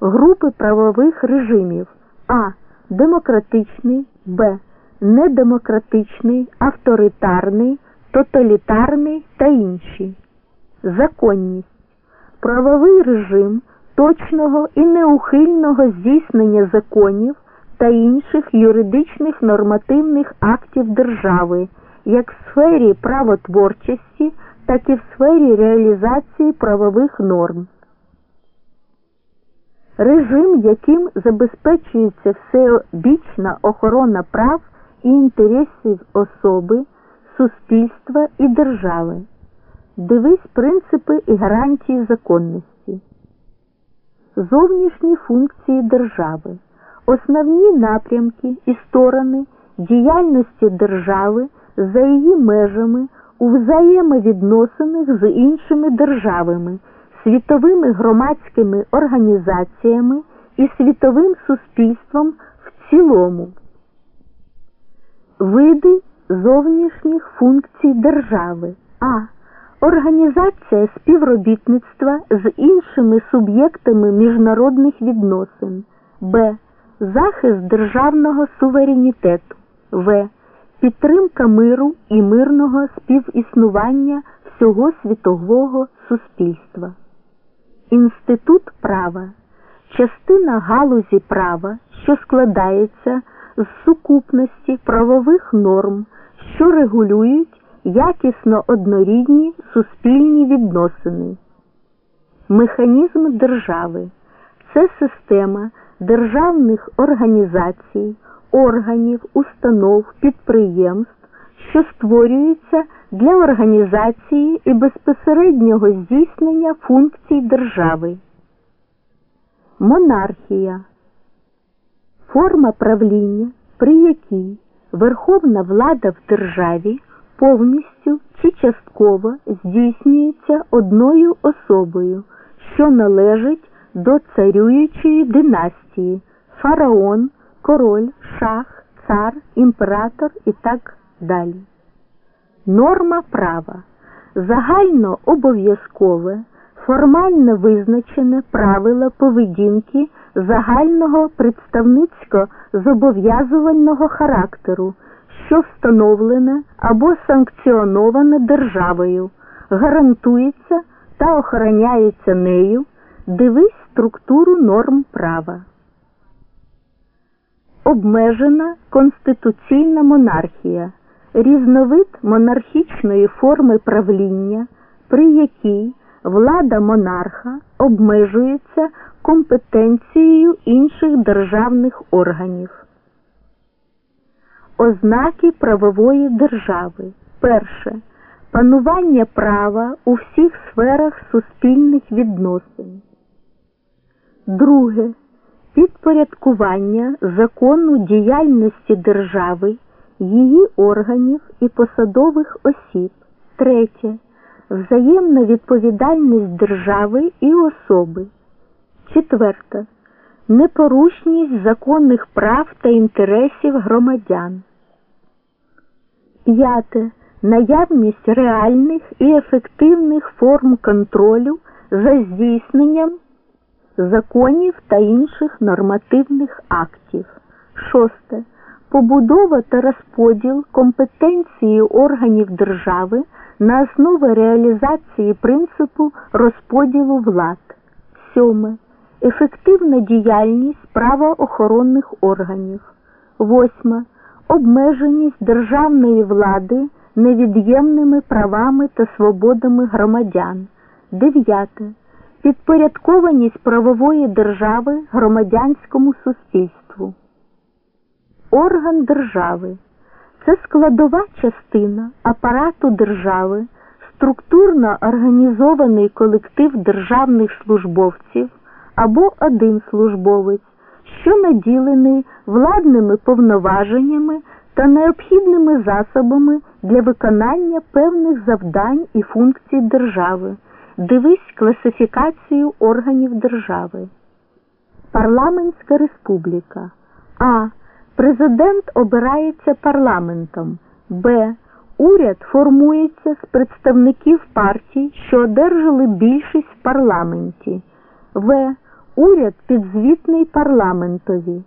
групи правових режимів А. Демократичний, Б. Недемократичний, авторитарний, тоталітарний та інші. Законність. Правовий режим точного і неухильного здійснення законів та інших юридичних нормативних актів держави, як в сфері правотворчості, так і в сфері реалізації правових норм. Режим, яким забезпечується всеобічна охорона прав і інтересів особи, суспільства і держави. Дивись принципи і гарантії законності. Зовнішні функції держави, основні напрямки і сторони діяльності держави за її межами у взаємовідносинах з іншими державами, світовими громадськими організаціями і світовим суспільством в цілому. Види зовнішніх функцій держави. А. Організація співробітництва з іншими суб'єктами міжнародних відносин. Б. Захист державного суверенітету. В. Підтримка миру і мирного співіснування всього світового суспільства. Інститут права частина галузі права, що складається з сукупності правових норм, що регулюють якісно однорідні суспільні відносини. Механізм держави це система державних організацій, органів, установ, підприємств, що створюються для організації і безпосереднього здійснення функцій держави. Монархія форма правління, при якій верховна влада в державі повністю чи частково здійснюється одною особою, що належить до царюючої династії фараон, король, шах, цар, імператор і так далі. Норма права загально обов'язкове, формально визначене правила поведінки загального представницько зобов'язувального характеру що встановлене або санкціоноване державою, гарантується та охороняється нею, дивись структуру норм права. Обмежена конституційна монархія, різновид монархічної форми правління, при якій влада монарха обмежується компетенцією інших державних органів. Ознаки правової держави. Перше. Панування права у всіх сферах суспільних відносин. Друге. Підпорядкування закону діяльності держави, її органів і посадових осіб. Третє. Взаємна відповідальність держави і особи. Четверте. Непорушність законних прав та інтересів громадян. П'яте. Наявність реальних і ефективних форм контролю за здійсненням законів та інших нормативних актів. Шосте. Побудова та розподіл компетенції органів держави на основі реалізації принципу розподілу влад. Сьоме. Ефективна діяльність правоохоронних органів. Восьме обмеженість державної влади невід'ємними правами та свободами громадян. 9. Підпорядкованість правової держави громадянському суспільству. Орган держави це складова частина апарату держави, структурно організований колектив державних службовців або один службовець що наділений владними повноваженнями та необхідними засобами для виконання певних завдань і функцій держави. Дивись класифікацію органів держави. Парламентська республіка. А. Президент обирається парламентом. Б. Уряд формується з представників партій, що одержали більшість в парламенті. В. уряд підзвітний парламентові.